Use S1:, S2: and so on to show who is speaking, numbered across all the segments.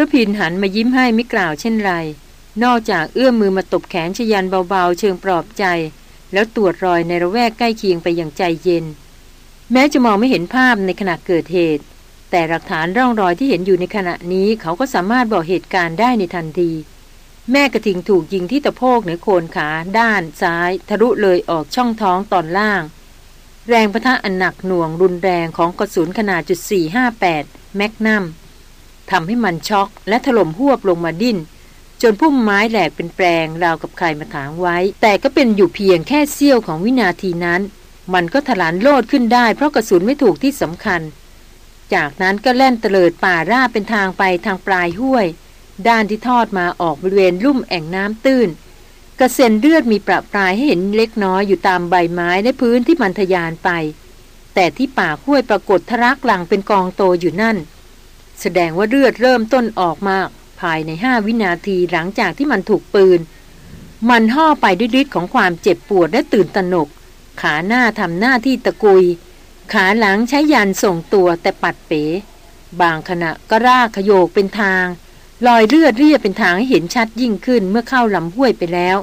S1: ระพินหันมายิ้มให้ไม่กล่าวเช่นไร นอกจากเอื้อมมือมาตบแขนชยันเบาๆ เชิงปลอบใจ แล้วตรวจรอยในระแวกใกล้เคียงไปอย่างใจเย็น แม้จะมองไม่เห็นภาพในขณะเกิดเหตุ แต่หลักฐานร่องรอยที่เห็นอยู่ในขณะนี้เขาก็สามารถบอกเหตุการณ์ได้ในทันที แม่กระทิงถูกยิงที่ตะโพกเหนือโคนขา ด้านซ้าย ทะลุเลยออกช่องท้องตอนล่าง แรงประทะอันหนักหน่วงรุนแรงของกระสุนขนาดจุด458แมกนัม ทำให้มันช็อกและถล่มหวบลงมาดิ้น จนพุ่มไม้แหลกเป็นแปลงราวกับใครมาถางไว้ แต่ก็เป็นอยู่เพียงแค่เสี้ยวของวินาทีนั้น มันก็ถลานโลดขึ้นได้เพราะกระสุนไม่ถูกที่สำคัญ จากนั้นก็แล่นเตลิดป่าราบเป็นทางไปทางปลายห้วย ด้านที่ทอดมาออกบริเวณลุ่มแอ่งน้ำตื้นกระเซ็นเลือดมีประปรายให้เห็นเล็กน้อยอยู่ตามใบไม้และพื้นที่มันทยานไป แต่ที่ป่าห้วยปรากฏทรักหลังเป็นกองโตอยู่นั่น แสดงว่าเลือดเริ่มต้นออกมาภายในห้าวินาทีหลังจากที่มันถูกปืน มันห่อไปด้วยฤทธิ์ของความเจ็บปวดและตื่นตระหนก ขาหน้าทำหน้าที่ตะกุย ขาหลังใช้ยันส่งตัวแต่ปัดเป๋ บางขณะก็รากขยโยกเป็นทางลอยเลือดเรียบเป็นทางให้เห็นชัดยิ่งขึ้นเมื่อเข้าลำห้วยไปแล้ว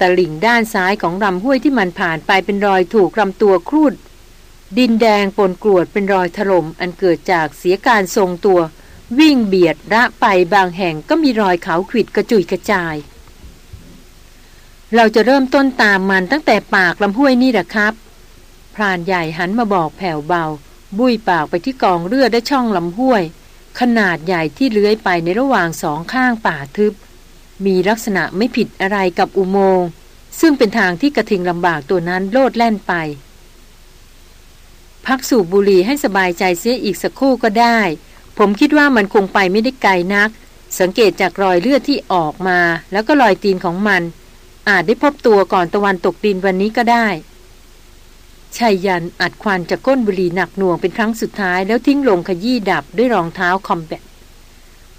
S1: ตลิ่งด้านซ้ายของลำห้วยที่มันผ่านไปเป็นรอยถูกลำตัวครูด ดินแดงปนกรวดเป็นรอยถล่มอันเกิดจากเสียการทรงตัว วิ่งเบียดระไปบางแห่งก็มีรอยเขาขิดกระจุยกระจาย เราจะเริ่มต้นตามมันตั้งแต่ปากลำห้วยนี่แหละครับ พรานใหญ่หันมาบอกแผ่วเบา บุยปากไปที่กองเลือดและช่องลำห้วย ขนาดใหญ่ที่เลื้อยไปในระหว่างสองข้างป่าทึบ มีลักษณะไม่ผิดอะไรกับอุโมงค์ซึ่งเป็นทางที่กระทิงลำบากตัวนั้นโลดแล่นไป พักสูบบุหรี่ให้สบายใจเสียอีกสักครู่ก็ได้ ผมคิดว่ามันคงไปไม่ได้ไกลนัก สังเกตจากรอยเลือดที่ออกมา แล้วก็รอยตีนของมัน อาจได้พบตัวก่อนตะวันตกดินวันนี้ก็ได้ชายยันอัดควันจากก้นบุหรี่หนักหน่วงเป็นครั้งสุดท้ายแล้วทิ้งลงขยี้ดับด้วยรองเท้าคอมแบท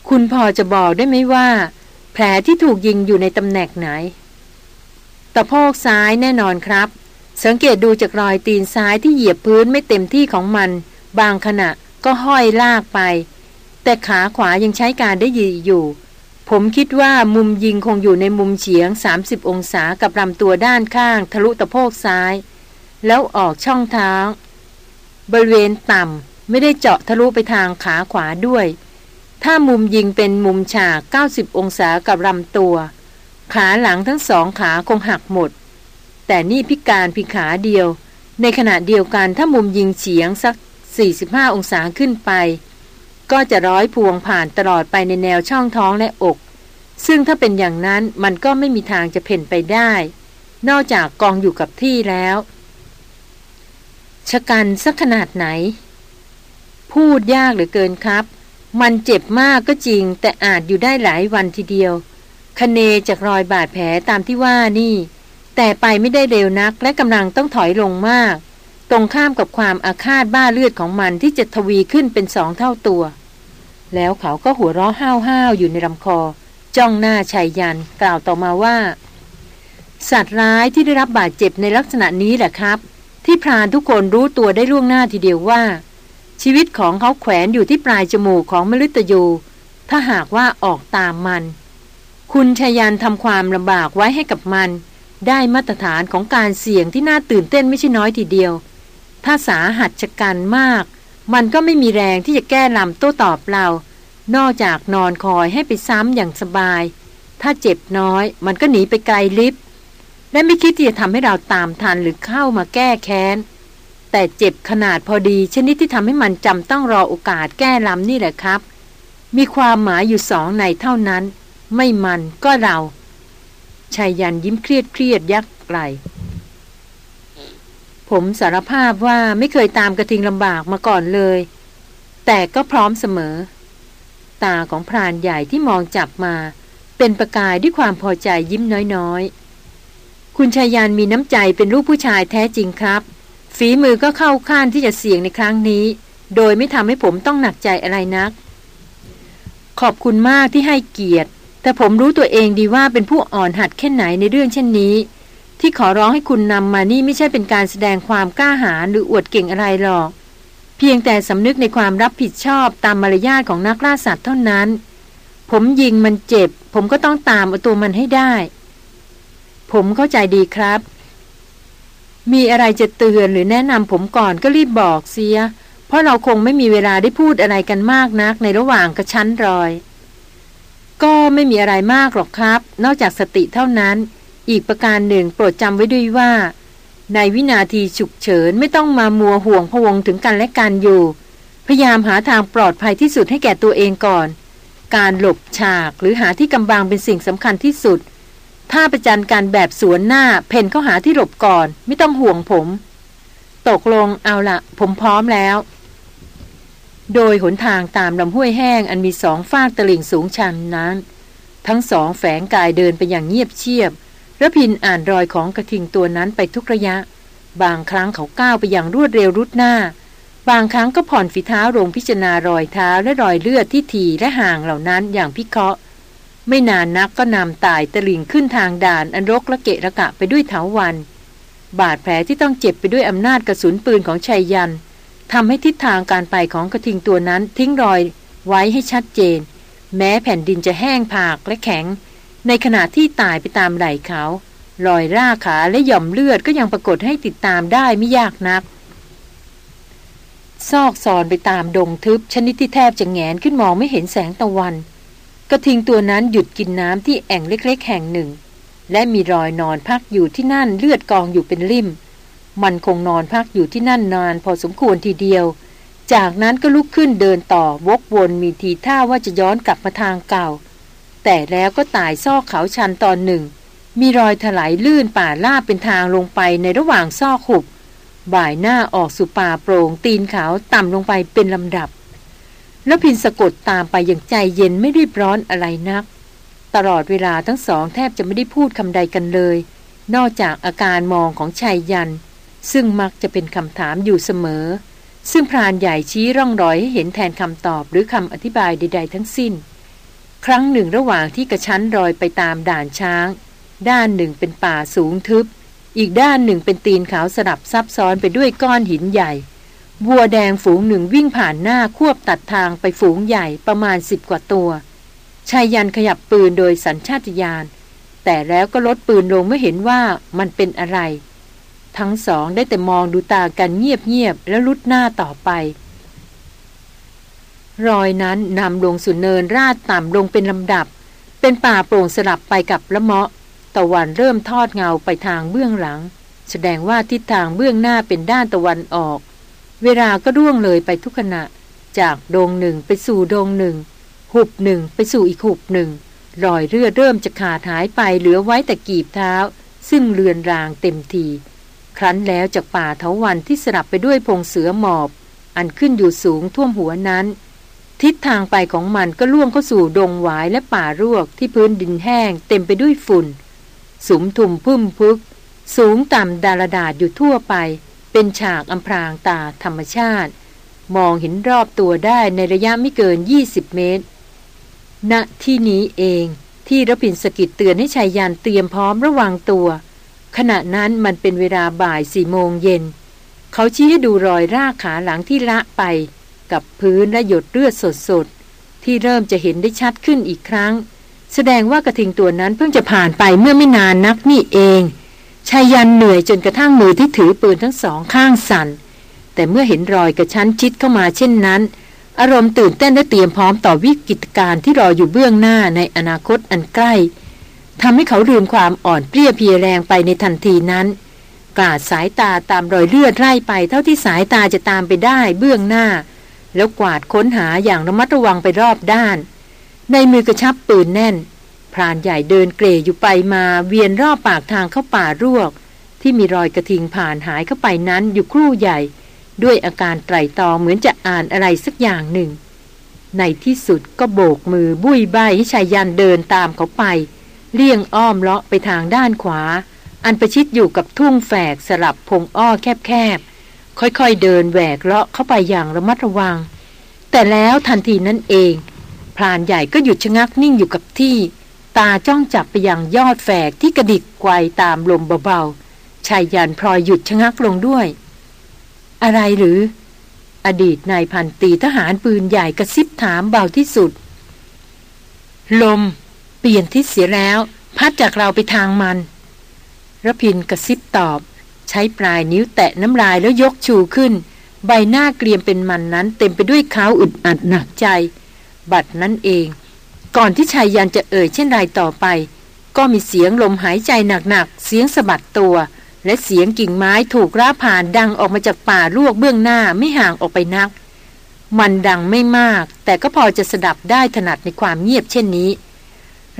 S1: คุณพอจะบอกได้ไหมว่า แผลที่ถูกยิงอยู่ในตำแหน่งไหนตะโพกซ้ายแน่นอนครับ สังเกตดูจากรอยตีนซ้ายที่เหยียบพื้นไม่เต็มที่ของมัน บางขณะก็ห้อยลากไป แต่ขาขวายังใช้การได้ยีอยู่ ผมคิดว่ามุมยิงคงอยู่ในมุมเฉียง 30 องศากับลำตัวด้านข้าง ทะลุตะโพกซ้าย แล้วออกช่องเท้า บริเวณต่ำไม่ได้เจาะทะลุไปทางขาขวาด้วย ถ้ามุมยิงเป็นมุมฉาก 90 องศากับลำตัว ขาหลังทั้งสองขาคงหักหมด แต่นี่พิการพิขาเดียว ในขณะเดียวกันถ้ามุมยิงเฉียงสัก 45 องศาขึ้นไป ก็จะร้อยพวงผ่านตลอดไปในแนวช่องท้องและอก ซึ่งถ้าเป็นอย่างนั้นมันก็ไม่มีทางจะเพ่นไปได้ นอกจากกองอยู่กับที่แล้วชะกันสักขนาดไหน พูดยากเหลือเกินครับ มันเจ็บมากก็จริง แต่อาจอยู่ได้หลายวันทีเดียวคเนจากรอยบาดแผลตามที่ว่านี่ แต่ไปไม่ได้เร็วนักและกำลังต้องถอยลงมาก ตรงข้ามกับความอาฆาตบ้าเลือดของมันที่จะทวีขึ้นเป็นสองเท่าตัว แล้วเขาก็หัวเราะห้าวๆอยู่ในลำคอ จ้องหน้าชายยันกล่าวต่อมาว่า สัตว์ร้ายที่ได้รับบาดเจ็บในลักษณะนี้แหละครับ ที่พรานทุกคนรู้ตัวได้ล่วงหน้าทีเดียวว่า ชีวิตของเขาแขวนอยู่ที่ปลายจมูกของมฤตยูถ้าหากว่าออกตามมัน คุณชายันทำความลำบากไว้ให้กับมัน ได้มาตรฐานของการเสี่ยงที่น่าตื่นเต้นไม่ใช่น้อยทีเดียว ถ้าสาหัสชะกันมาก มันก็ไม่มีแรงที่จะแก้ลำโต้ตอบเรา นอกจากนอนคอยให้ไปซ้ำอย่างสบาย ถ้าเจ็บน้อยมันก็หนีไปไกลลิฟและไม่คิดที่จะทำให้เราตามทันหรือเข้ามาแก้แค้น แต่เจ็บขนาดพอดีชนิดที่ทำให้มันจำต้องรอโอกาสแก้ลำนี่แหละครับ มีความหมายอยู่สองในเท่านั้น ไม่มันก็เรา ชายยันยิ้มเครียดเครียดยักไหลผมสารภาพว่าไม่เคยตามกระทิงลำบากมาก่อนเลย แต่ก็พร้อมเสมอ ตาของพรานใหญ่ที่มองจับมา เป็นประกายด้วยความพอใจยิ้มน้อยๆ คุณชายยันมีน้ำใจเป็นลูกผู้ชายแท้จริงครับ ฝีมือก็เข้าข้านที่จะเสี่ยงในครั้งนี้ โดยไม่ทำให้ผมต้องหนักใจอะไรนัก ขอบคุณมากที่ให้เกียรติ แต่ผมรู้ตัวเองดีว่าเป็นผู้อ่อนหัดแค่ไหนในเรื่องเช่นนี้ ที่ขอร้องให้คุณนำมานี่ไม่ใช่เป็นการแสดงความกล้าหาญหรืออวดเก่งอะไรหรอก เพียงแต่สำนึกในความรับผิดชอบตามมารยาทของนักล่าสัตว์เท่านั้น ผมยิงมันเจ็บ ผมก็ต้องตามเอาตัวมันให้ได้ ผมเข้าใจดีครับ มีอะไรจะเตือนหรือแนะนำผมก่อนก็รีบบอกเสีย เพราะเราคงไม่มีเวลาได้พูดอะไรกันมากนักในระหว่างกระชั้นรอย ก็ไม่มีอะไรมากหรอกครับ นอกจากสติเท่านั้น อีกประการหนึ่งโปรดจำไว้ด้วยว่า ในวินาทีฉุกเฉินไม่ต้องมามัวห่วงพวงถึงกันและกันอยู่ พยายามหาทางปลอดภัยที่สุดให้แก่ตัวเองก่อน การหลบฉากหรือหาที่กำบังเป็นสิ่งสำคัญที่สุด ถ้าประจันการแบบสวนหน้า เพนเข้าหาที่หลบก่อน ไม่ต้องห่วงผม ตกลงเอาละผมพร้อมแล้ว โดยหนทางตามลำห้วยแห้งอันมีสองฟากตลิ่งสูงชันนั้น ทั้งสองแฝงกายเดินไปอย่างเงียบเชียบระพินอ่านรอยของกระทิงตัวนั้นไปทุกระยะ บางครั้งเขาก้าวไปอย่างรวดเร็วรุดหน้า บางครั้งก็ผ่อนฝีเท้าลงพิจารณารอยเท้าและรอยเลือดที่ถี่และห่างเหล่านั้นอย่างพิเคราะห์ ไม่นานนักก็นำตายตะลิงขึ้นทางด่านอันรกละเกะระกะไปด้วยเถาวัน บาดแผลที่ต้องเจ็บไปด้วยอำนาจกระสุนปืนของชัยยัน ทำให้ทิศทางการไปของกระทิงตัวนั้นทิ้งรอยไว้ให้ชัดเจน แม้แผ่นดินจะแห้งผากและแข็ง ในขณะที่ตายไปตามไหล่เขารอยร่าขาและหย่อมเลือดก็ยังปรากฏให้ติดตามได้ไม่ยากนัก ซอกซอนไปตามดงทึบชนิดที่แทบจะแงนขึ้นมองไม่เห็นแสงตะวัน กระทิงตัวนั้นหยุดกินน้ำที่แอ่งเล็กๆ แห่งหนึ่ง และมีรอยนอนพักอยู่ที่นั่นเลือดกองอยู่เป็นริม มันคงนอนพักอยู่ที่นั่นนานพอสมควรทีเดียว จากนั้นก็ลุกขึ้นเดินต่อวกวนมีทีท่าว่าจะย้อนกลับมาทางเก่า แต่แล้วก็ตายซอกเขาชันตอนหนึ่ง มีรอยถลายลื่นป่าลาบเป็นทางลงไปในระหว่างซอกหุบ บ่ายหน้าออกสู่ป่าโปร่งตีนเขาต่ำลงไปเป็นลำดับ แล้วพินสะกดตามไปอย่างใจเย็นไม่รีบร้อนอะไรนัก ตลอดเวลาทั้งสองแทบจะไม่ได้พูดคำใดกันเลย นอกจากอาการมองของชายยัน ซึ่งมักจะเป็นคำถามอยู่เสมอ ซึ่งพรานใหญ่ชี้ร่องรอยให้เห็นแทนคำตอบหรือคำอธิบายใด ๆ ทั้งสิ้น ครั้งหนึ่งระหว่างที่กระชั้นรอยไปตามด่านช้าง ด้านหนึ่งเป็นป่าสูงทึบ อีกด้านหนึ่งเป็นตีนขาวสลับซับซ้อนไปด้วยก้อนหินใหญ่วัวแดงฝูงหนึ่งวิ่งผ่านหน้าควบตัดทางไปฝูงใหญ่ประมาณสิบกว่าตัวชายยันขยับปืนโดยสัญชาตญาณแต่แล้วก็ลดปืนลงเมื่อเห็นว่ามันเป็นอะไร ทั้งสองได้แต่มองดูตากันเงียบๆแล้วลุดหน้าต่อไป รอยนั้นนำลงสู่เนินราดต่ำลงเป็นลำดับ เป็นป่าโปร่งสลับไปกับละเมาะตะวันเริ่มทอดเงาไปทางเบื้องหลัง แสดงว่าทิศทางเบื้องหน้าเป็นด้านตะวันออก เวลาก็ร่วงเลยไปทุกขณะ จากดงหนึ่งไปสู่ดงหนึ่ง หุบหนึ่งไปสู่อีกหุบหนึ่งรอยเลือเริ่มจะขาดหายไปเหลือไว้แต่กีบเท้า ซึ่งเลือนรางเต็มที ครั้นแล้วจากป่าเถาวันที่สลับไปด้วยพงเสือหมอบ อันขึ้นอยู่สูงท่วมหัวนั้น ทิศทางไปของมันก็ล่วงเข้าสู่ดงหวายและป่ารวกที่พื้นดินแห้งเต็มไปด้วยฝุ่นสุมทุมพุ่มพึก สูงต่ำดารดาษอยู่ทั่วไป เป็นฉากอำพรางตาธรรมชาติ มองเห็นรอบตัวได้ในระยะไม่เกิน 20 เมตร ณที่นี้เองที่รพินสกิดเตือนให้ชายยานเตรียมพร้อมระวังตัว ขณะนั้นมันเป็นเวลาบ่ายสี่โมงเย็น เขาชี้ให้ดูรอยรากขาหลังที่ละไป กับพื้นและหยดเลือดสดๆ ที่เริ่มจะเห็นได้ชัดขึ้นอีกครั้ง แสดงว่ากระทิงตัวนั้นเพิ่งจะผ่านไปเมื่อไม่นานนักนี่เองชายันเหนื่อยจนกระทั่งมือที่ถือปืนทั้งสองข้างสั่น แต่เมื่อเห็นรอยกระชั้นชิดเข้ามาเช่นนั้น อารมณ์ตื่นเต้นและเตรียมพร้อมต่อวิกฤตการณ์ที่รออยู่เบื้องหน้าในอนาคตอันใกล้ ทำให้เขาลืมความอ่อนเปรี้ยเพียแรงไปในทันทีนั้นกาดสายตาตามรอยเลือดไล่ไปเท่าที่สายตาจะตามไปได้เบื้องหน้า แล้วกวาดค้นหาอย่างระมัดระวังไปรอบด้าน ในมือกระชับปืนแน่น พรานใหญ่เดินเกรอยู่ไปมาเวียนรอบปากทางเข้าป่ารวก ที่มีรอยกระทิงผ่านหายเข้าไปนั้นอยู่ครู่ใหญ่ ด้วยอาการไตรตองเหมือนจะอ่านอะไรสักอย่างหนึ่ง ในที่สุดก็โบกมือบุยใบให้ชายยันเดินตามเขาไป เลี่ยงอ้อมเลาะไปทางด้านขวา อันประชิดอยู่กับทุ่งแฝกสลับพงอ้อแคบๆ ค่อยๆเดินแหวกเลาะเข้าไปอย่างระมัดระวัง แต่แล้วทันทีนั้นเอง พรานใหญ่ก็หยุดชะงักนิ่งอยู่กับที่ ตาจ้องจับไปยังยอดแฝกที่กระดิกไกวตามลมเบาๆชายยันพลอยหยุดชะงักลงด้วย อะไรหรือ อดีตนายพันตีทหารปืนใหญ่กระซิบถามเบาที่สุด ลม เปลี่ยนทิศเสียแล้ว พัดจากเราไปทางมันระพินกระซิบตอบ ใช้ปลายนิ้วแตะน้ำลายแล้วยกชูขึ้น ใบหน้าเกรียมเป็นมันนั้น เต็มไปด้วยขาวอึดอัดหนักใจ บัดนั้นเอง ก่อนที่ชายยันจะเอ่ยเช่นไรต่อไป ก็มีเสียงลมหายใจหนักๆ เสียงสะบัดตัว และเสียงกิ่งไม้ถูกราผ่านดังออกมาจากป่าลวกเบื้องหน้าไม่ห่างออกไปนัก มันดังไม่มาก แต่ก็พอจะสดับได้ถนัดในความเงียบเช่นนี้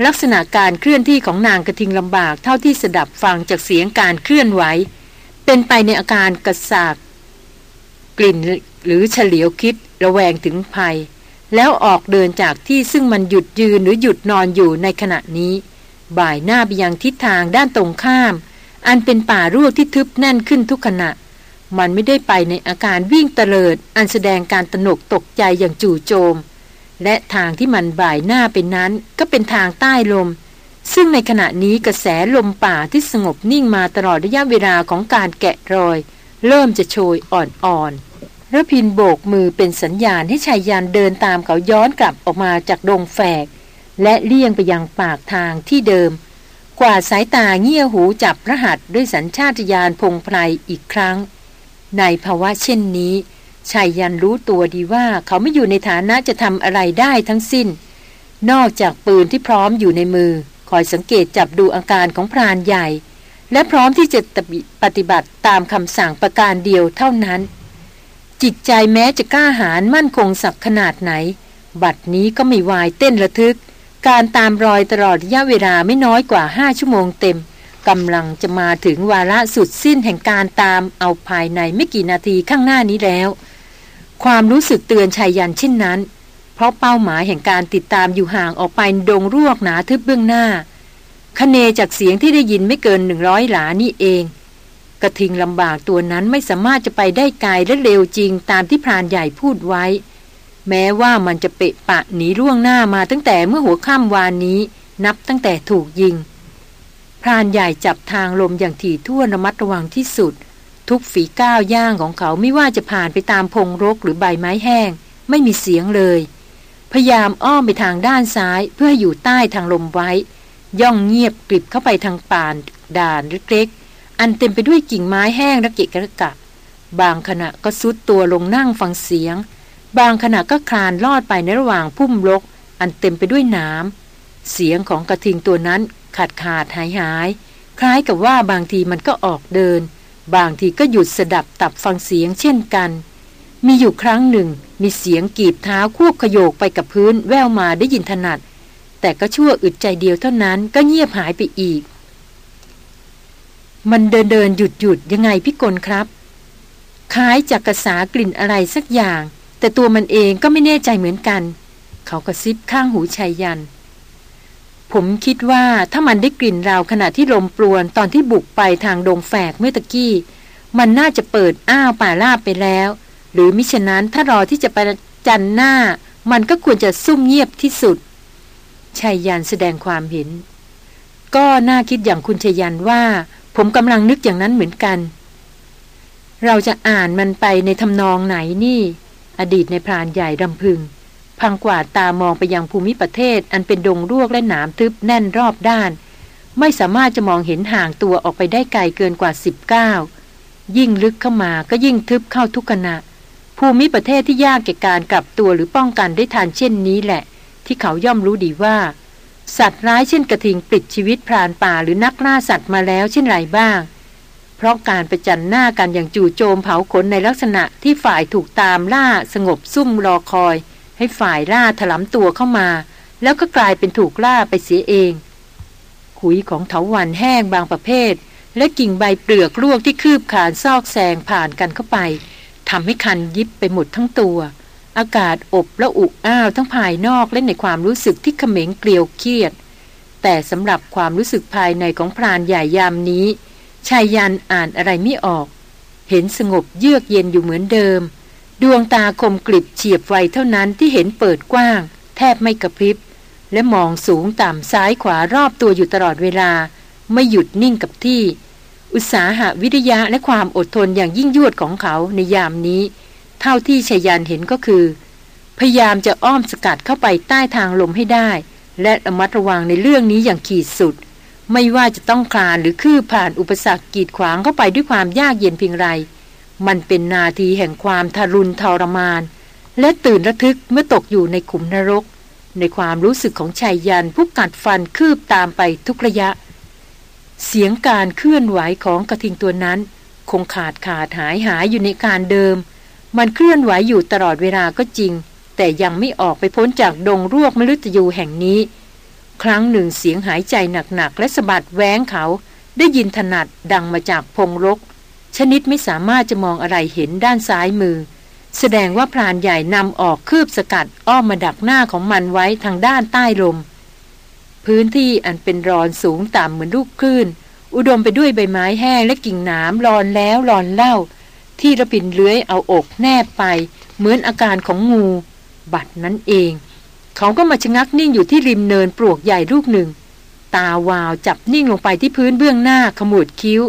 S1: ลักษณะการเคลื่อนที่ของนางกระทิงลำบากเท่าที่สดับฟังจากเสียงการเคลื่อนไหว เป็นไปในอาการกระสาก กลิ่นหรือเฉลียวคิดระแวงถึงภัย แล้วออกเดินจากที่ซึ่งมันหยุดยืนหรือหยุดนอนอยู่ในขณะนี้ บ่ายหน้าไปยังทิศทางด้านตรงข้าม อันเป็นป่ารวกที่ทึบแน่นขึ้นทุกขณะ มันไม่ได้ไปในอาการวิ่งเตลิด อันแสดงการตนกตกใจอย่างจู่โจม และทางที่มันบ่ายหน้าไปนั้นก็เป็นทางใต้ลม ซึ่งในขณะนี้กระแสลมป่าที่สงบนิ่งมาตลอดระยะเวลาของการแกะรอย เริ่มจะโชยอ่อนๆระพินโบกมือเป็นสัญญาณให้ชายยานเดินตามเขาย้อนกลับออกมาจากดงแฝก และเลี่ยงไปยังปากทางที่เดิม กว่าสายตาเงี่ยหูจับพระหัตด้วยสัญชาตญาณพงไพรอีกครั้ง ในภาวะเช่นนี้ ชายยันรู้ตัวดีว่าเขาไม่อยู่ในฐานะจะทำอะไรได้ทั้งสิ้น นอกจากปืนที่พร้อมอยู่ในมือ คอยสังเกตจับดูอาการของพรานใหญ่ และพร้อมที่จะปฏิบัติตามคำสั่งประการเดียวเท่านั้น จิตใจแม้จะกล้าหาญมั่นคงสักขนาดไหน บัดนี้ก็ไม่วายเต้นระทึก การตามรอยตลอดระยะเวลาไม่น้อยกว่าห้าชั่วโมงเต็มกำลังจะมาถึงวาระสุดสิ้นแห่งการตามเอาภายในไม่กี่นาทีข้างหน้านี้แล้ว ความรู้สึกเตือนชายยันเช่นนั้น เพราะเป้าหมายแห่งการติดตามอยู่ห่างออกไปดงรวกหนาทึบเบื้องหน้าคเนจากเสียงที่ได้ยินไม่เกินหนึ่งร้อยหลานี่เอง กระทิงลำบากตัวนั้นไม่สามารถจะไปได้ไกลและเร็วจริงตามที่พรานใหญ่พูดไว้ แม้ว่ามันจะเปะปะหนีร่วงหน้ามาตั้งแต่เมื่อหัวค่ำวานนี้ นับตั้งแต่ถูกยิงพรานใหญ่จับทางลมอย่างถี่ถ้วนระมัดระวังที่สุด ทุกฝีก้าวย่างของเขาไม่ว่าจะผ่านไปตามพงรกหรือใบไม้แห้ง ไม่มีเสียงเลย พยายามอ้อมไปทางด้านซ้ายเพื่ออยู่ใต้ทางลมไว้ ย่องเงียบกริบเข้าไปทางป่านด่านเล็กๆอันเต็มไปด้วยกิ่งไม้แห้งระเกะกระกะ บางขณะก็ซุดตัวลงนั่งฟังเสียง บางขณะก็คลานลอดไปในระหว่างพุ่มรก อันเต็มไปด้วยน้ำเสียงของกระทิงตัวนั้นขาดขาดหายหายคล้ายกับว่าบางทีมันก็ออกเดิน บางทีก็หยุดสดับตับฟังเสียงเช่นกัน มีอยู่ครั้งหนึ่งมีเสียงกีบเท้าควบขยโยกไปกับพื้นแววมาได้ยินถนัด แต่ก็ชั่วอึดใจเดียวเท่านั้นก็เงียบหายไปอีก มันเดินเดินหยุดหยุดยังไงพี่กลครับ คล้ายจากกระสากลิ่นอะไรสักอย่าง แต่ตัวมันเองก็ไม่แน่ใจเหมือนกัน เขากระซิบข้างหูชายยัน ผมคิดว่าถ้ามันได้กลิ่นเราขณะที่ลมปลวนตอนที่บุกไปทางดงแฝกเมื่อตะกี้ มันน่าจะเปิดอ้าวป่าลาบไปแล้ว หรือมิฉะนั้นถ้ารอที่จะไปจันหน้า มันก็ควรจะซุ่มเงียบที่สุดชายยันแสดงความเห็น ก็น่าคิดอย่างคุณชยันว่า ผมกำลังนึกอย่างนั้นเหมือนกัน เราจะอ่านมันไปในทำนองไหนนี่ อดีตในพรานใหญ่รำพึง พังกวาดตามองไปยังภูมิประเทศ อันเป็นดงรวกและหนามทึบแน่นรอบด้าน ไม่สามารถจะมองเห็นห่างตัวออกไปได้ไกลเกินกว่าสิบเก้ายิ่งลึกเข้ามาก็ยิ่งทึบเข้าทุกขณะ ภูมิประเทศที่ยากแก่การกลับตัวหรือป้องกันได้ทันเช่นนี้แหละ ที่เขาย่อมรู้ดีว่า สัตว์ร้ายเช่นกระทิงปิดชีวิตพรานป่าหรือนักล่าสัตว์มาแล้วเช่นไรบ้างเพราะการประจันหน้ากันอย่างจู่โจมเผาขนในลักษณะที่ฝ่ายถูกตามล่าสงบซุ่มรอคอย ให้ฝ่ายล่าถลำตัวเข้ามา แล้วก็กลายเป็นถูกล่าไปเสียเอง ขุยของเถาวันแห้งบางประเภท และกิ่งใบเปลือกลวกที่คืบขานซอกแซงผ่านกันเข้าไปทำให้คันยิบไปหมดทั้งตัว อากาศอบและอุอ้าวทั้งภายนอกและในความรู้สึกที่เขม็งเกลียวเครียด แต่สำหรับความรู้สึกภายในของพรานใหญ่ยามนี้ชายยันอ่านอะไรไม่ออก เห็นสงบเยือกเย็นอยู่เหมือนเดิม ดวงตาคมกริบเฉียบไวเท่านั้นที่เห็นเปิดกว้าง แทบไม่กระพริบ และมองสูงต่ำซ้ายขวารอบตัวอยู่ตลอดเวลา ไม่หยุดนิ่งกับที่ อุตสาหะวิทยาและความอดทนอย่างยิ่งยวดของเขาในยามนี้ เท่าที่ชยันเห็นก็คือ พยายามจะอ้อมสกัดเข้าไปใต้ทางลมให้ได้ และระมัดระวังในเรื่องนี้อย่างขีดสุด ไม่ว่าจะต้องคลานหรือคืบผ่านอุปสรรคกีดขวางเข้าไปด้วยความยากเย็นเพียงไร มันเป็นนาทีแห่งความทารุณทรมาน และตื่นระทึกเมื่อตกอยู่ในขุมนรก ในความรู้สึกของชายยันผู้กัดฟันคืบตามไปทุกระยะ เสียงการเคลื่อนไหวของกระทิงตัวนั้น คงขาดขาดหายหายอยู่ในการเดิม มันเคลื่อนไหวอยู่ตลอดเวลาก็จริง แต่ยังไม่ออกไปพ้นจากดงรวกมฤตยูแห่งนี้ ครั้งหนึ่งเสียงหายใจหนักๆและสะบัดแหวงเขาได้ยินถนัดดังมาจากพงรก ชนิดไม่สามารถจะมองอะไรเห็นด้านซ้ายมือ แสดงว่าพรานใหญ่นำออกคืบสกัดอ้อมมาดักหน้าของมันไว้ทางด้านใต้ลม พื้นที่อันเป็นรอนสูงต่ำเหมือนลูกคลื่น อุดมไปด้วยใบไม้แห้งและกิ่งหนามรอนแล้วรอนเล่า ที่ระพินเลื้อยเอาอกแนบไป เหมือนอาการของงู บัดนั้นเอง เขาก็มาชะงักนิ่งอยู่ที่ริมเนินปลวกใหญ่ลูกหนึ่ง ตาวาวจับนิ่งลงไปที่พื้นเบื้องหน้าขมวดคิ้ว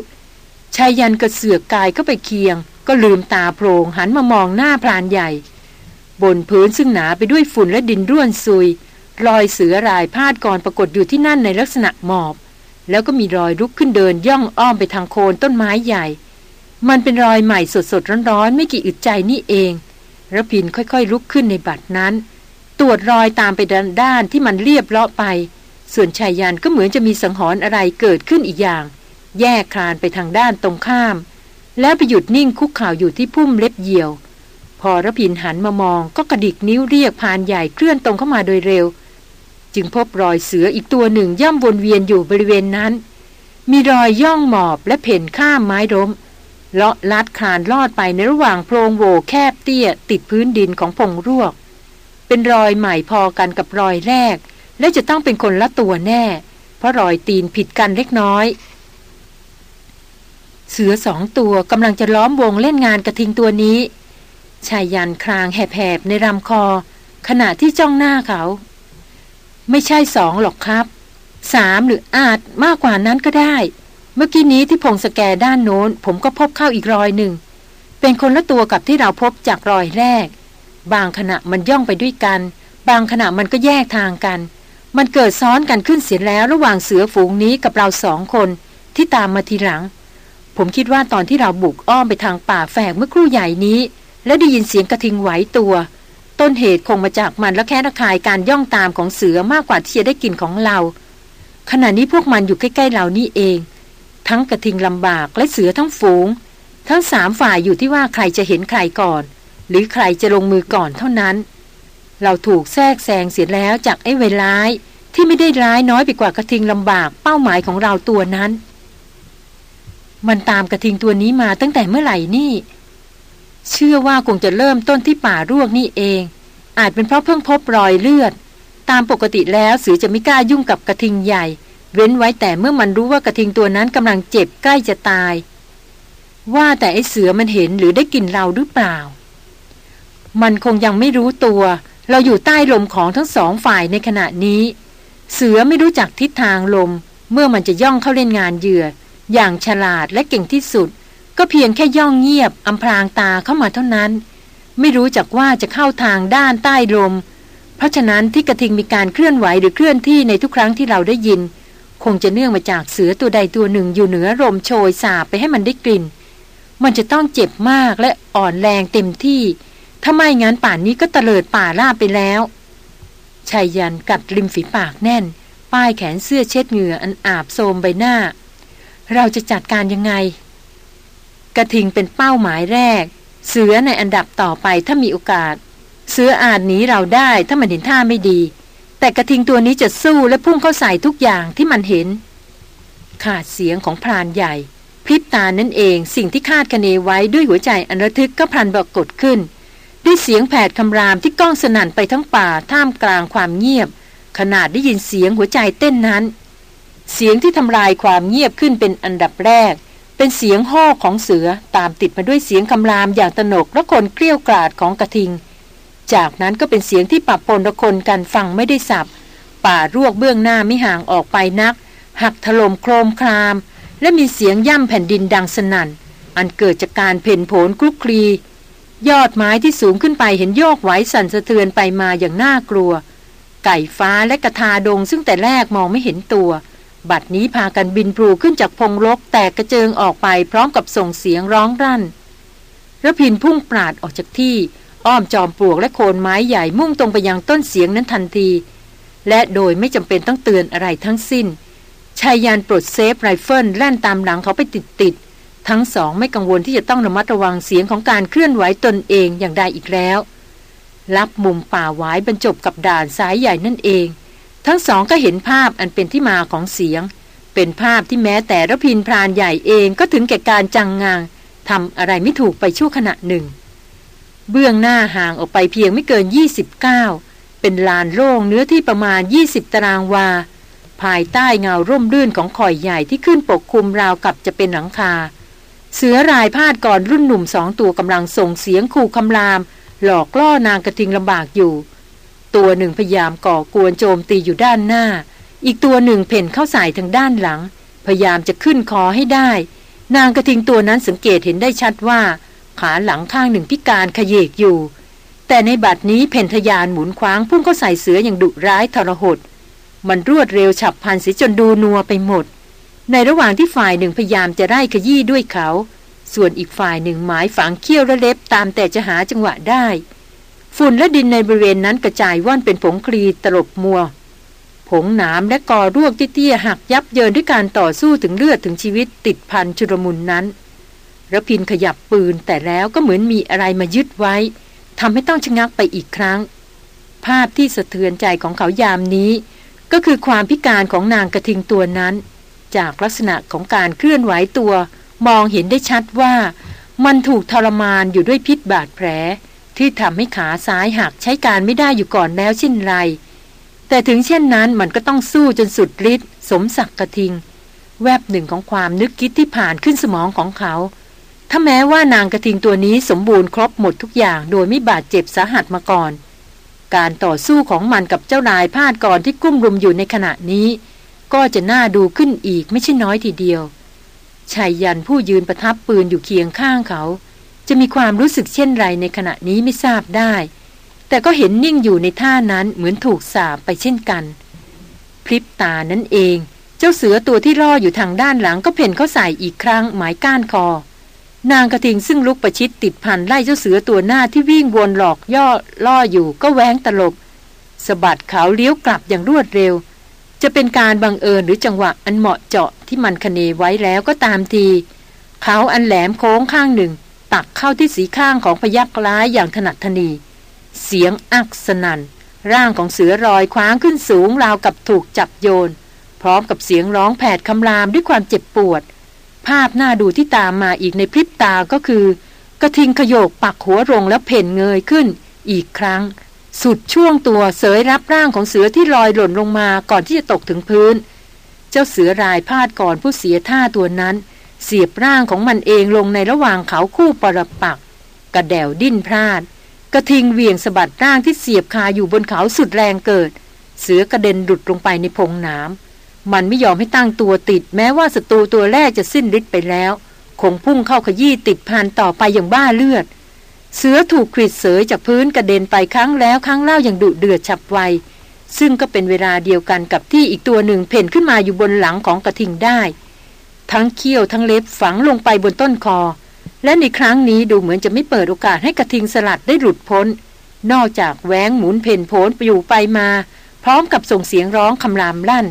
S1: ชายยันกระเสือกกายเข้าไปเคียง ก็ลืมตาโพลงหันมามองหน้าพรานใหญ่ บนพื้นซึ่งหนาไปด้วยฝุ่นและดินร่วนซุย รอยเสือรายพาดก่อนปรากฏอยู่ที่นั่นในลักษณะหมอบ แล้วก็มีรอยลุกขึ้นเดินย่องอ้อมไปทางโคนต้นไม้ใหญ่ มันเป็นรอยใหม่สดสดร้อนๆไม่กี่อึดใจนี่เองระพินค่อยๆ ลุกขึ้นในบัดนั้น ตรวจรอยตามไปด้านานที่มันเรียบเลาะไป ส่วนชายยันก็เหมือนจะมีสังหรณ์อะไรเกิดขึ้นอีกอย่าง แยกคลานไปทางด้านตรงข้าม แล้วไปหยุดนิ่งคุกข่าวอยู่ที่พุ่มเล็บเหี่ยว พอระพินหันมามองก็กระดิกนิ้วเรียกพานใหญ่เคลื่อนตรงเข้ามาโดยเร็ว จึงพบรอยเสืออีกตัวหนึ่งย่ำวนเวียนอยู่บริเวณนั้น มีรอยย่องหมอบและเพ่นข้ามไม้ล้มเลาะลัดคานลอดไปในระหว่างโพรงโหวแคบเตี้ย ติดพื้นดินของพงรวก เป็นรอยใหม่พอกันกับรอยแรก และจะต้องเป็นคนละตัวแน่ เพราะรอยตีนผิดกันเล็กน้อย เสือสองตัวกำลังจะล้อมวงเล่นงานกระทิงตัวนี้ ชายยันคลางแหบๆในลำคอ ขณะที่จ้องหน้าเขา ไม่ใช่สองหรอกครับสามหรืออาจมากกว่านั้นก็ได้ เมื่อกี้นี้ที่พงสแกด้านโน้น ผมก็พบเข้าอีกรอยหนึ่ง เป็นคนละตัวกับที่เราพบจากรอยแรก บางขณะมันย่องไปด้วยกัน บางขณะมันก็แยกทางกัน มันเกิดซ้อนกันขึ้นเสียแล้วระหว่างเสือฝูงนี้กับเราสองคนที่ตามมาทีหลัง ผมคิดว่าตอนที่เราบุกอ้อมไปทางป่าแฝกเมื่อครู่ใหญ่นี้ แล้วได้ยินเสียงกระทิงไหวตัว ต้นเหตุคงมาจากมันและแค่ระคายการย่องตามของเสือมากกว่าที่จะได้กลิ่นของเรา ขณะนี้พวกมันอยู่ใกล้ๆเรานี่เอง ทั้งกระทิงลำบากและเสือทั้งฝูง ทั้งสามฝ่ายอยู่ที่ว่าใครจะเห็นใครก่อน หรือใครจะลงมือก่อนเท่านั้น เราถูกแทรกแซงเสียแล้วจากไอ้เวร้ายที่ไม่ได้ร้ายน้อยไปกว่ากระทิงลำบากเป้าหมายของเราตัวนั้น มันตามกระทิงตัวนี้มาตั้งแต่เมื่อไหร่นี่ เชื่อว่าคงจะเริ่มต้นที่ป่ารวกนี่เอง อาจเป็นเพราะเพิ่งพบรอยเลือด ตามปกติแล้วเสือจะไม่กล้ายุ่งกับกระทิงใหญ่ เว้นไว้แต่เมื่อมันรู้ว่ากระทิงตัวนั้นกำลังเจ็บใกล้จะตาย ว่าแต่ไอเสือมันเห็นหรือได้กลิ่นเราหรือเปล่า มันคงยังไม่รู้ตัว เราอยู่ใต้ลมของทั้งสองฝ่ายในขณะนี้ เสือไม่รู้จักทิศทางลม เมื่อมันจะย่องเข้าเล่นงานเหยื่อ อย่างฉลาดและเก่งที่สุด ก็เพียงแค่ย่องเงียบอำพรางตาเข้ามาเท่านั้น ไม่รู้จักว่าจะเข้าทางด้านใต้ลม เพราะฉะนั้นที่กระทิงมีการเคลื่อนไหวหรือเคลื่อนที่ในทุกครั้งที่เราได้ยิน คงจะเนื่องมาจากเสือตัวใดตัวหนึ่งอยู่เหนือลมโชยสาบไปให้มันได้กลิ่น มันจะต้องเจ็บมากและอ่อนแรงเต็มที่ ถ้าไม่งั้นป่านนี้ก็เตลิดป่าล่าไปแล้วชายยันกัดริมฝีปากแน่น ป้ายแขนเสื้อเช็ดเหงื่ออันอาบโทมใบหน้า เราจะจัดการยังไง กระทิงเป็นเป้าหมายแรก เสือในอันดับต่อไปถ้ามีโอกาส เสืออาจหนีเราได้ถ้ามันเห็นท่าไม่ดี แต่กระทิงตัวนี้จะสู้และพุ่งเข้าใส่ทุกอย่างที่มันเห็น ขาดเสียงของพรานใหญ่พริบตานั่นเองสิ่งที่คาดคะเนไว้ด้วยหัวใจอันระทึกก็พลันบอกกดขึ้น ด้วยเสียงแผดคำรามที่ก้องสนั่นไปทั้งป่าท่ามกลางความเงียบ ขนาดได้ยินเสียงหัวใจเต้นนั้น เสียงที่ทำลายความเงียบขึ้นเป็นอันดับแรก เป็นเสียงห่อของเสือตามติดมาด้วยเสียงคำรามอย่างตนกและคนเกลี้ยวกราดของกระทิง จากนั้นก็เป็นเสียงที่ปรับปนระคนกันฟังไม่ได้สับ ป่ารวกเบื้องหน้าไม่ห่างออกไปนัก หักถล่มโครมคราม และมีเสียงย่ำแผ่นดินดังสนั่น อันเกิดจากการเพ่นโผนคลุกคลี ยอดไม้ที่สูงขึ้นไปเห็นโยกไหวสั่นสะเทือนไปมาอย่างน่ากลัว ไก่ฟ้าและกระทาดงซึ่งแต่แรกมองไม่เห็นตัว บัดนี้พากันบินพรูขึ้นจากพงรกแตกกระเจิงออกไปพร้อมกับส่งเสียงร้องรั่นรพินทร์พุ่งปราดออกจากที่ อ้อมจอมปลวกและโคนไม้ใหญ่มุ่งตรงไปยังต้นเสียงนั้นทันที และโดยไม่จำเป็นต้องเตือนอะไรทั้งสิ้นไชยยันต์ปลด safe ไรเฟิลแล่นตามหลังเขาไปติดๆทั้งสองไม่กังวลที่จะต้องระมัดระวังเสียงของการเคลื่อนไหวตนเองอย่างใดอีกแล้ว รับมุมป่าหวายบรรจบกับด่านสายใหญ่นั่นเอง ทั้งสองก็เห็นภาพอันเป็นที่มาของเสียง เป็นภาพที่แม้แต่ระพินพรานใหญ่เองก็ถึงแก่การจังงางทำอะไรไม่ถูกไปชั่วขณะหนึ่ง เบื้องหน้าห่างออกไปเพียงไม่เกิน 29 เป็นลานโล่งเนื้อที่ประมาณ 20 ตารางวา ภายใต้เงาร่มรื่นของข่อยใหญ่ที่ขึ้นปกคลุมราวกับจะเป็นหลังคา เสือรายพาดก่อนรุ่นหนุ่มสองตัวกำลังส่งเสียงขู่คำราม หลอกล่อนางกระทิงลำบากอยู่ ตัวหนึ่งพยายามก่อกวนโจมตีอยู่ด้านหน้า อีกตัวหนึ่งเพ่นเข้าใส่ทางด้านหลัง พยายามจะขึ้นคอให้ได้ นางกระทิงตัวนั้นสังเกตเห็นได้ชัดว่า ขาหลังข้างหนึ่งพิการขยเยกอยู่ แต่ในบัดนี้เพ่นทยานหมุนคว้างพุ่งเข้าใส่เสืออย่างดุร้ายทรหดมันรวดเร็วฉับพลันเสียจนดูนัวไปหมด ในระหว่างที่ฝ่ายหนึ่งพยายามจะไล่ขยี้ด้วยเขา ส่วนอีกฝ่ายหนึ่งหมายฝังเขี้ยวและเล็บตามแต่จะหาจังหวะได้ ฝุ่นและดินในบริเวณนั้นกระจายว่อนเป็นผงคลีตลบมัว ผงหนามและกอร่วกเตี้ยหักยับเยินด้วยการต่อสู้ถึงเลือดถึงชีวิตติดพันชุรมุนนั้นระพินขยับปืนแต่แล้วก็เหมือนมีอะไรมายึดไว้ทำให้ต้องชะงักไปอีกครั้ง ภาพที่สะเทือนใจของเขายามนี้ ก็คือความพิการของนางกระทิงตัวนั้น จากลักษณะของการเคลื่อนไหวตัว มองเห็นได้ชัดว่า มันถูกทรมานอยู่ด้วยพิษบาดแผล ที่ทำให้ขาซ้ายหักใช้การไม่ได้อยู่ก่อนแล้วเช่นไร แต่ถึงเช่นนั้นมันก็ต้องสู้จนสุดฤทธิ์สมศักดิ์กระทิง แวบหนึ่งของความนึกคิดที่ผ่านขึ้นสมองของเขา ถ้าแม้ว่านางกระทิงตัวนี้สมบูรณ์ครบหมดทุกอย่างโดยไม่บาดเจ็บสาหัสมาก่อน การต่อสู้ของมันกับเจ้านายพาดก่อนที่กุ้มรุมอยู่ในขณะนี้ ก็จะน่าดูขึ้นอีกไม่ใช่น้อยทีเดียวชายยันผู้ยืนประทับปืนอยู่เคียงข้างเขา จะมีความรู้สึกเช่นไรในขณะนี้ไม่ทราบได้ แต่ก็เห็นนิ่งอยู่ในท่านั้นเหมือนถูกสาบไปเช่นกัน พริบตานั้นเอง เจ้าเสือตัวที่ล่ออยู่ทางด้านหลังก็เพ่นเข้าใส่อีกครั้งหมายก้านคอ นางกระทิงซึ่งลุกประชิดติดพันไล่เจ้าเสือตัวหน้าที่วิ่งวนหลอกย่อล่ออยู่ก็แหวงตลบสะบัดเขาเลี้ยวกลับอย่างรวดเร็ว จะเป็นการบังเอิญหรือจังหวะอันเหมาะเจาะที่มันคเนไว้แล้วก็ตามที เขาอันแหลมโค้งข้างหนึ่ง ตักเข้าที่สีข้างของพยักร้ายอย่างถนัดทนี เสียงอักสนันร่างของเสือรอยคว้างขึ้นสูงราวกับถูกจับโยน พร้อมกับเสียงร้องแผดคำรามด้วยความเจ็บปวด ภาพหน้าดูที่ตามมาอีกในพริบตาก็คือ กระทิงขยกปักหัวลงแล้วเพ่นเงยขึ้น อีกครั้ง สุดช่วงตัวเสยรับร่างของเสือที่ลอยหล่นลงมาก่อนที่จะตกถึงพื้น เจ้าเสือรายพาดก่อนผู้เสียท่าตัวนั้น เสียบร่างของมันเองลงในระหว่างเขาคู่ปรปัก กระเดวดิ้นพลาด กระทิงเวียงสะบัดร่างที่เสียบคาอยู่บนเขาสุดแรงเกิด เสือกระเด็นหลุดลงไปในพงน้ำมันไม่ยอมให้ตั้งตัวติด แม้ว่าศัตรูตัวแรกจะสิ้นฤทธิ์ไปแล้ว คงพุ่งเข้าขยี้ติดพันต่อไปอย่างบ้าเลือด เสือถูกขีดเสยจากพื้นกระเด็นไปครั้งแล้วครั้งเล่าอย่างดุเดือดฉับไวซึ่งก็เป็นเวลาเดียวกันกับที่อีกตัวหนึ่งเพ่นขึ้นมาอยู่บนหลังของกระทิงได้ ทั้งเขี้ยวทั้งเล็บฝังลงไปบนต้นคอ และในครั้งนี้ดูเหมือนจะไม่เปิดโอกาสให้กระทิงสลัดได้หลุดพ้น นอกจากแหวงหมุนเพนโผนไปอยู่ไปมา พร้อมกับส่งเสียงร้องคำรามลั่น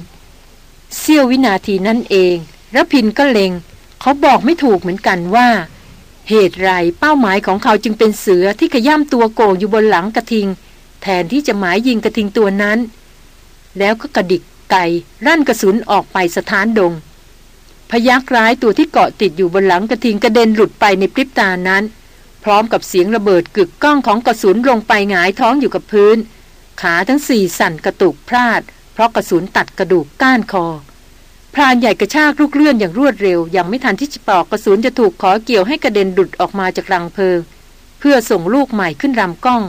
S1: เสี้ยววินาทีนั่นเองระพินก็เลงเขาบอกไม่ถูกเหมือนกันว่า เหตุไรเป้าหมายของเขาจึงเป็นเสือที่ขย่ำตัวโกงอยู่บนหลังกระทิง แทนที่จะหมายยิงกระทิงตัวนั้น แล้วก็กระดิกไก่รั่นกระสุนออกไปสถานดง พยักร้ายตัวที่เกาะติดอยู่บนหลังกระทิงกระเด็นหลุดไปในพริบตานั้น พร้อมกับเสียงระเบิดกึกก้องของกระสุนลงไปหงายท้องอยู่กับพื้น ขาทั้งสี่สั่นกระตุกพลาด เพราะกระสุนตัดกระดูกก้านคอพรานใหญ่กระชากลูกเลื่อนอย่างรวดเร็ว ยังไม่ทันที่จะปอกกระสุนจะถูกขอเกี่ยวให้กระเด็นดุดออกมาจากรังเพลิง เพื่อส่งลูกใหม่ขึ้นรำกล้อง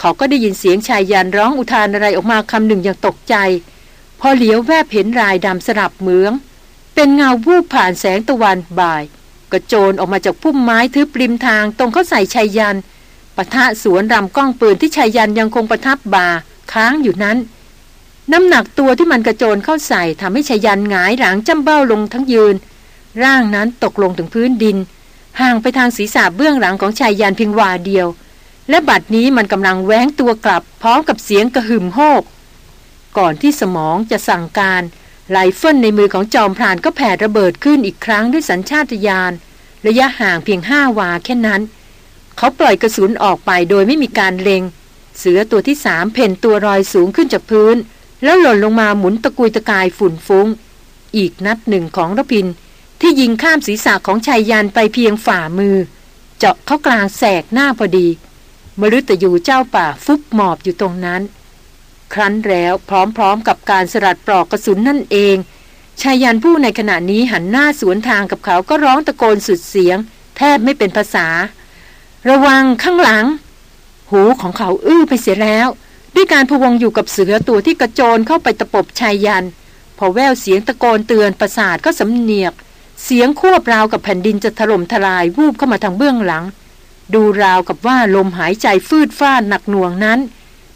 S1: เขาก็ได้ยินเสียงชายยันร้องอุทานอะไรออกมาคำหนึ่งอย่างตกใจ พอเหลียวแวบเห็นรายดำสลับเหมือง เป็นเงาวูบผ่านแสงตะวันบ่าย กระโจนออกมาจากพุ่มไม้ทึบริมทางตรงเข้าใส่ชายยันปะทะสวนรำกล้องปืนที่ชายยันยังคงประทับบ่าค้างอยู่นั้น น้ำหนักตัวที่มันกระโจนเข้าใส่ทำให้ชายันหงายหลังจำเบ้าลงทั้งยืน ร่างนั้นตกลงถึงพื้นดิน ห่างไปทางศีรษะเบื้องหลังของชายยันเพียงวาเดียว และบัดนี้มันกำลังแหวงตัวกลับพร้อมกับเสียงกระหึ่มโฮก ก่อนที่สมองจะสั่งการ ไลเฟิลในมือของจอมพรานก็แผ่ระเบิดขึ้นอีกครั้งด้วยสัญชาตญาณระยะห่างเพียงห้าวาแค่นั้น เขาปล่อยกระสุนออกไปโดยไม่มีการเล็ง เสือตัวที่สามเพ่นตัวรอยสูงขึ้นจากพื้น แล้วหล่นลงมาหมุนตะกุยตะกายฝุ่นฟุง้ง อีกนัดหนึ่งของระพิน ที่ยิงข้ามศีรษะของชายยันไปเพียงฝ่ามือ เจาะเข้ากลางแสกหน้าพอดี มฤตยูเจ้าป่าฟุบหมอบอยู่ตรงนั้น ครั้นแล้วพร้อมๆกับการสลัดปลอกกระสุนนั่นเองชายยันผู้ในขณะนี้หันหน้าสวนทางกับเขาก็ร้องตะโกนสุดเสียง แทบไม่เป็นภาษา ระวังข้างหลัง หูของเขาอื้อไปเสียแล้ว ด้วยการพวงอยู่กับเสือตัวที่กระโจนเข้าไปตะปบชายยัน พอแววเสียงตะโกนเตือนประสาทก็สำเนียก เสียงควบราวกับแผ่นดินจะถล่มทลายวูบเข้ามาทางเบื้องหลัง ดูราวกับว่าลมหายใจฟืดฟ้าหนักหน่วงนั้น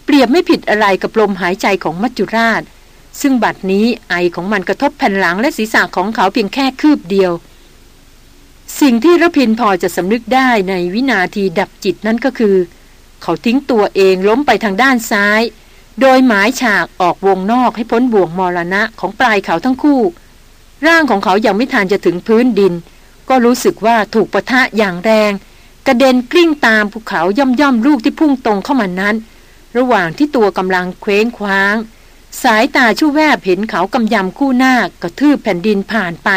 S1: เปรียบไม่ผิดอะไรกับลมหายใจของมัจจุราช ซึ่งบัดนี้ไอของมันกระทบแผ่นหลังและศีรษะของเขาเพียงแค่คืบเดียว สิ่งที่ระพินพอจะสำนึกได้ในวินาทีดับจิตนั้นก็คือ เขาทิ้งตัวเองล้มไปทางด้านซ้าย โดยหมายฉากออกวงนอกให้พ้นบ่วงมรณะของปลายเขาทั้งคู่ ร่างของเขายังไม่ทันจะถึงพื้นดิน ก็รู้สึกว่าถูกประทะอย่างแรง กระเด็นกลิ้งตามภูเขาย่อมย่อมลูกที่พุ่งตรงเข้ามานั้น ระหว่างที่ตัวกำลังเคว้งคว้าง สายตาชู่แวบเห็นเขากำยำคู่หน้ากระทืบแผ่นดินผ่านไป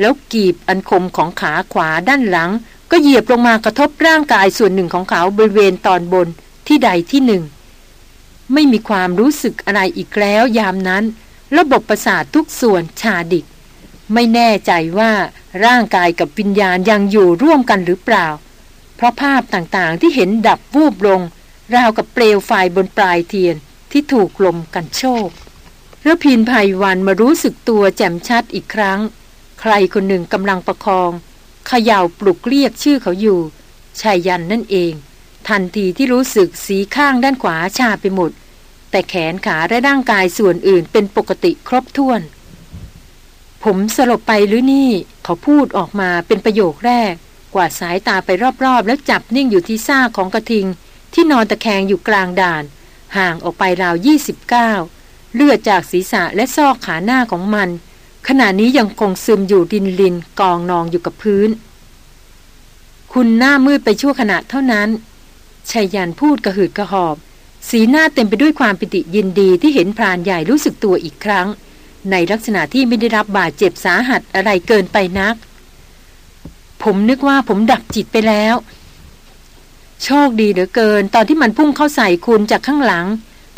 S1: แล้วกีบอันคมของขาขวาด้านหลัง ก็เหยียบลงมากระทบร่างกายส่วนหนึ่งของเขาบริเวณตอนบนที่ใดที่หนึ่ง ไม่มีความรู้สึกอะไรอีกแล้วยามนั้น ระบบประสาททุกส่วนชาดิก ไม่แน่ใจว่าร่างกายกับวิญญาณยังอยู่ร่วมกันหรือเปล่า เพราะภาพต่างๆที่เห็นดับวูบลง ราวกับเปลวไฟบนปลายเทียนที่ถูกลมกันโชกระพินภัยวันมารู้สึกตัวแจ่มชัดอีกครั้ง ใครคนหนึ่งกำลังประคองเขย่าปลุกเรียกชื่อเขาอยู่ชายยันนั่นเอง ทันทีที่รู้สึกสีข้างด้านขวาชาไปหมด แต่แขนขาและร่างกายส่วนอื่นเป็นปกติครบถ้วน ผมสลบไปหรือนี่ เขาพูดออกมาเป็นประโยคแรก กวาดสายตาไปรอบๆ แล้วจับนิ่งอยู่ที่ซ่าของกระทิง ที่นอนตะแคงอยู่กลางด่าน ห่างออกไปราว 29 เลือดจากศีรษะและซอกขาหน้าของมัน ขณะนี้ยังคงซึมอยู่ดินลินกองนองอยู่กับพื้น คุณหน้ามืดไปชั่วขณะเท่านั้นชายันพูดกระหืดกระหอบ สีหน้าเต็มไปด้วยความปิติยินดีที่เห็นพรานใหญ่รู้สึกตัวอีกครั้ง ในลักษณะที่ไม่ได้รับบาดเจ็บสาหัสอะไรเกินไปนัก ผมนึกว่าผมดับจิตไปแล้ว โชคดีเหลือเกิน ตอนที่มันพุ่งเข้าใส่คุณจากข้างหลัง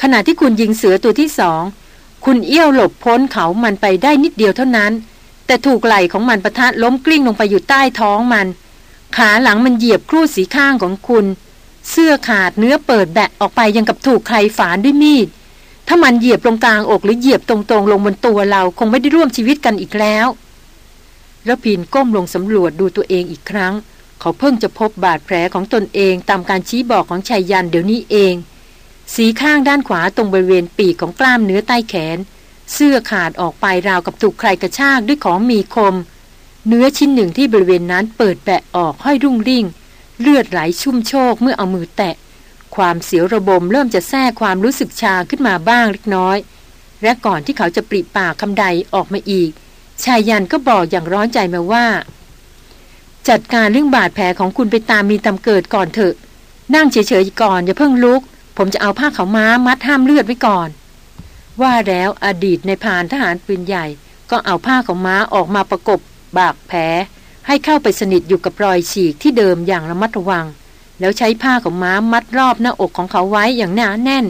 S1: ขณะที่คุณยิงเสือตัวที่สอง คุณเอี้ยวหลบพ้นเขามันไปได้นิดเดียวเท่านั้น แต่ถูกไหล่ของมันประทัดล้มกลิ้งลงไปอยู่ใต้ท้องมัน ขาหลังมันเหยียบครูดสีข้างของคุณ เสื้อขาดเนื้อเปิดแบะออกไปยังกับถูกใครฝานด้วยมีด ถ้ามันเหยียบตรงกลางอกหรือเหยียบตรงๆ ลงบนตัวเราคงไม่ได้ร่วมชีวิตกันอีกแล้วระพินก้มลงสำรวจดูตัวเองอีกครั้ง เขาเพิ่งจะพบบาดแผลของตนเองตามการชี้บอกของชายยันเดี๋ยวนี้เอง สีข้างด้านขวาตรงบริเวณปีกของกล้ามเนื้อใต้แขน เสื้อขาดออกไปราวกับถูกใครกระชากด้วยของมีคม เนื้อชิ้นหนึ่งที่บริเวณนั้นเปิดแปะออกห้อยรุ่งริ่ง เลือดไหลชุ่มโชกเมื่อเอามือแตะ ความเสียวระบมเริ่มจะแทรกความรู้สึกชาขึ้นมาบ้างเล็กน้อย และก่อนที่เขาจะปริปากคำใดออกมาอีก ชายยันก็บอกอย่างร้อนใจมาว่า จัดการเรื่องบาดแผลของคุณไปตามมีตำเกิดก่อนเถอะ นั่งเฉยๆก่อนอย่าเพิ่งลุก ผมจะเอาผ้าขาวม้ามัดห้ามเลือดไว้ก่อน ว่าแล้วอดีตในพานทหารปืนใหญ่ ก็เอาผ้าของม้าออกมาประกบบากแผลให้เข้าไปสนิทอยู่กับรอยฉีกที่เดิมอย่างระมัดระวัง แล้วใช้ผ้าของม้ามัดรอบหน้าอกของเขาไว้อย่างหนาแน่น